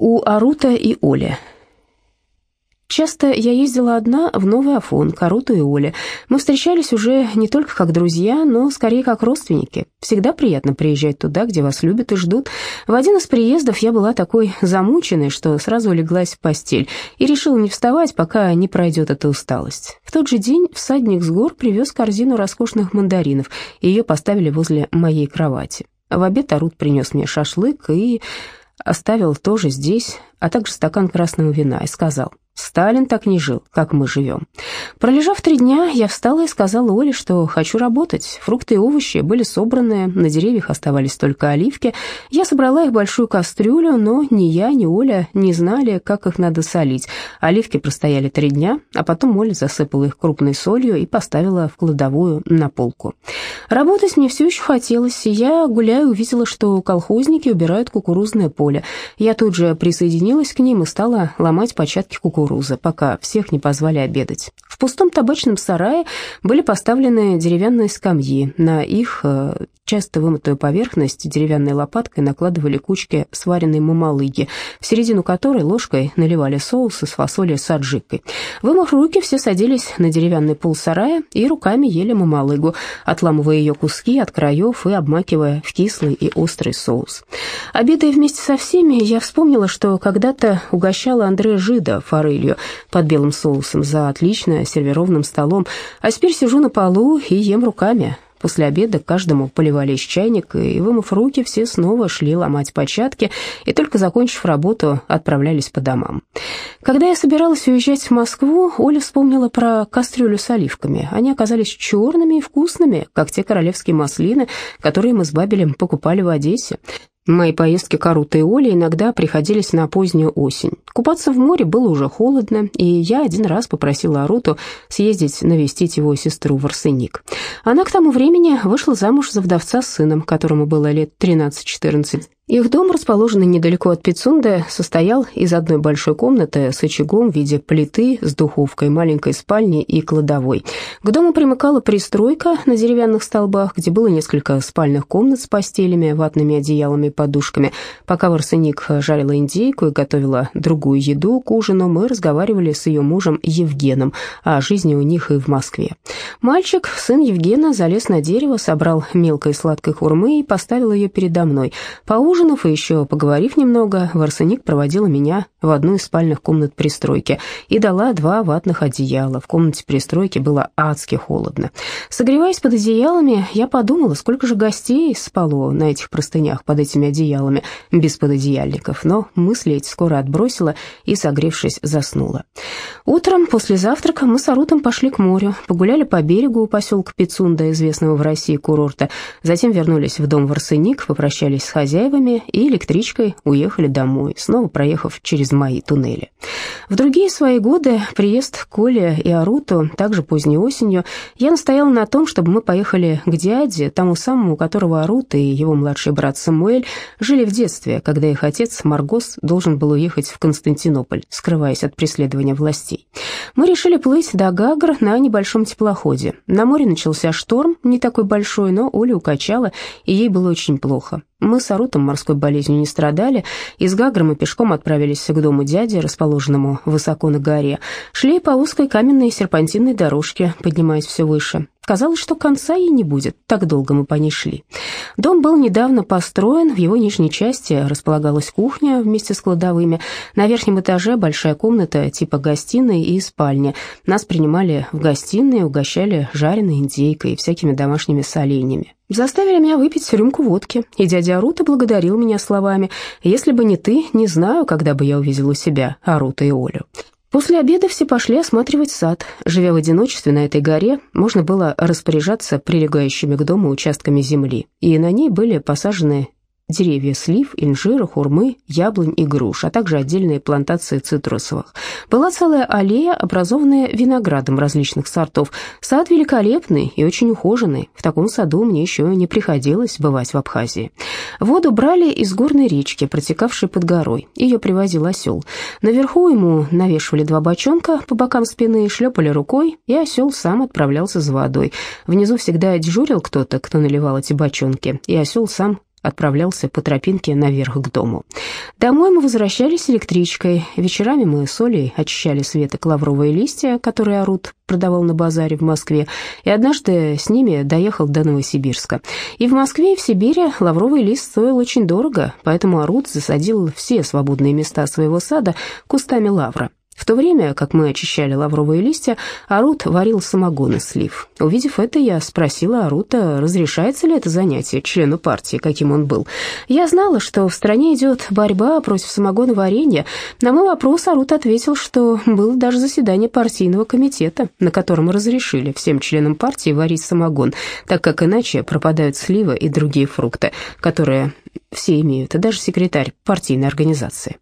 У Арута и Оли. Часто я ездила одна в Новый Афон, к Аруту и Оле. Мы встречались уже не только как друзья, но скорее как родственники. Всегда приятно приезжать туда, где вас любят и ждут. В один из приездов я была такой замученной, что сразу леглась в постель и решила не вставать, пока не пройдет эта усталость. В тот же день всадник с гор привез корзину роскошных мандаринов, и ее поставили возле моей кровати. В обед Арут принес мне шашлык и оставил тоже здесь, а также стакан красного вина, и сказал, «Сталин так не жил, как мы живем». Пролежав три дня, я встала и сказала Оле, что хочу работать. Фрукты и овощи были собраны, на деревьях оставались только оливки. Я собрала их в большую кастрюлю, но ни я, ни Оля не знали, как их надо солить. Оливки простояли три дня, а потом Оля засыпала их крупной солью и поставила в кладовую на полку. Работать мне все еще хотелось, и я, гуляя, увидела, что колхозники убирают кукурузное поле. Я тут же присоединилась к ним и стала ломать початки кукурузы, пока всех не позвали обедать. В пустом табачном сарае были поставлены деревянные скамьи. На их э, часто вымытую поверхность деревянной лопаткой накладывали кучки сваренной мамалыги, в середину которой ложкой наливали соус из фасоли с аджикой. Вымыв руки, все садились на деревянный пол сарая и руками ели мамалыгу, отламывая ее куски от краев и обмакивая в кислый и острый соус. Обедая вместе со всеми, я вспомнила, что когда-то угощала Андрея Жида форелью под белым соусом за отлично сервированным столом, а теперь сижу на полу и ем руками. После обеда каждому поливали из чайника, и, вымыв руки, все снова шли ломать початки, и только закончив работу, отправлялись по домам. Когда я собиралась уезжать в Москву, Оля вспомнила про кастрюлю с оливками. Они оказались черными и вкусными, как те королевские маслины, которые мы с Бабелем покупали в Одессе. Мои поездки к Арута и Оле иногда приходились на позднюю осень. Купаться в море было уже холодно, и я один раз попросила Аруту съездить навестить его сестру в Арсеник. Она к тому времени вышла замуж за вдовца с сыном, которому было лет 13-14. Их дом, расположенный недалеко от Пицунда, состоял из одной большой комнаты с очагом в виде плиты, с духовкой, маленькой спальни и кладовой. К дому примыкала пристройка на деревянных столбах, где было несколько спальных комнат с постелями, ватными одеялами и подушками. Пока Варсеник жарила индейку и готовила другую еду к ужину, мы разговаривали с ее мужем Евгеном о жизни у них и в Москве. Мальчик, сын Евгена, залез на дерево, собрал мелкой сладкой хурмы и поставил ее передо мной. Поужинав, Поужинав и еще поговорив немного, Варсеник проводила меня в одну из спальных комнат пристройки и дала два ватных одеяла. В комнате пристройки было адски холодно. Согреваясь под одеялами, я подумала, сколько же гостей спало на этих простынях под этими одеялами, без пододеяльников, но мысли эти скоро отбросила и, согревшись, заснула. Утром после завтрака мы с Арутом пошли к морю, погуляли по берегу у поселка Пицунда, известного в России курорта, затем вернулись в дом Варсеник, попрощались с хозяевами, вагонами и электричкой уехали домой, снова проехав через мои туннели. В другие свои годы приезд к Коле и Аруту, также поздней осенью, я настояла на том, чтобы мы поехали к дяде, тому самому, у которого Арут и его младший брат Самуэль жили в детстве, когда их отец Маргос должен был уехать в Константинополь, скрываясь от преследования властей. Мы решили плыть до Гагр на небольшом теплоходе. На море начался шторм, не такой большой, но Оля укачала, и ей было очень плохо. Мы с Арутом морской болезнью не страдали, из Гагры мы пешком отправились к дому дяди, расположенному высоко на горе. Шли по узкой каменной серпантинной дорожке, поднимаясь все выше. Казалось, что конца ей не будет, так долго мы по ней шли. Дом был недавно построен, в его нижней части располагалась кухня вместе с кладовыми. На верхнем этаже большая комната типа гостиной и спальни. Нас принимали в гостиной, угощали жареной индейкой и всякими домашними соленьями. Заставили меня выпить рюмку водки, и дядя Арута благодарил меня словами «Если бы не ты, не знаю, когда бы я увидел у себя Арута и Олю». После обеда все пошли осматривать сад. Живя в одиночестве на этой горе, можно было распоряжаться прилегающими к дому участками земли, и на ней были посажены деревья слив, инжира, хурмы, яблонь и груш, а также отдельные плантации цитрусовых. Была целая аллея, образованная виноградом различных сортов. Сад великолепный и очень ухоженный. В таком саду мне еще не приходилось бывать в Абхазии. Воду брали из горной речки, протекавшей под горой. Ее привозил осел. Наверху ему навешивали два бочонка по бокам спины, шлепали рукой, и осел сам отправлялся за водой. Внизу всегда дежурил кто-то, кто наливал эти бочонки, и осел сам отправлялся по тропинке наверх к дому. Домой мы возвращались электричкой. Вечерами мы с Олей очищали с веток лавровые листья, которые Арут продавал на базаре в Москве, и однажды с ними доехал до Новосибирска. И в Москве, и в Сибири лавровый лист стоил очень дорого, поэтому Арут засадил все свободные места своего сада кустами лавра. То время, как мы очищали лавровые листья, Арут варил самогон из слив. Увидев это, я спросила Арута, разрешается ли это занятие члену партии, каким он был. Я знала, что в стране идет борьба против самогона варенья. На мой вопрос Арут ответил, что было даже заседание партийного комитета, на котором разрешили всем членам партии варить самогон, так как иначе пропадают сливы и другие фрукты, которые все имеют, и даже секретарь партийной организации.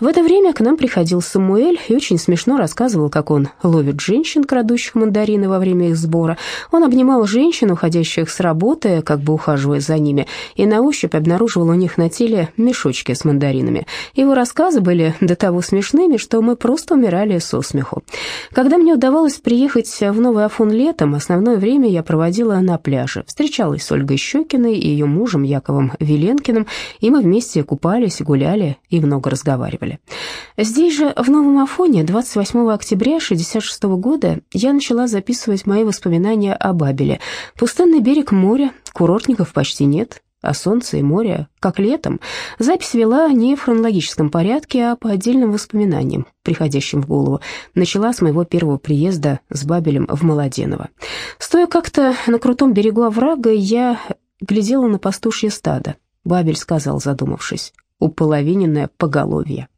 В это время к нам приходил Самуэль и очень смешно рассказывал, как он ловит женщин, крадущих мандарины во время их сбора. Он обнимал женщин, уходящих с работы, как бы ухаживая за ними, и на ощупь обнаруживал у них на теле мешочки с мандаринами. Его рассказы были до того смешными, что мы просто умирали со смеху. Когда мне удавалось приехать в Новый Афон летом, основное время я проводила на пляже. Встречалась с Ольгой Щекиной и ее мужем Яковом Веленкиным, и мы вместе купались, гуляли и много разговаривали. Здесь же, в Новом Афоне, 28 октября 1966 года я начала записывать мои воспоминания о Бабеле. Пустынный берег моря, курортников почти нет, а солнце и море, как летом. Запись вела не в хронологическом порядке, а по отдельным воспоминаниям, приходящим в голову. Начала с моего первого приезда с Бабелем в Молоденово. Стоя как-то на крутом берегу оврага, я глядела на пастушье стадо. Бабель сказал, задумавшись, уполовиненное поголовье.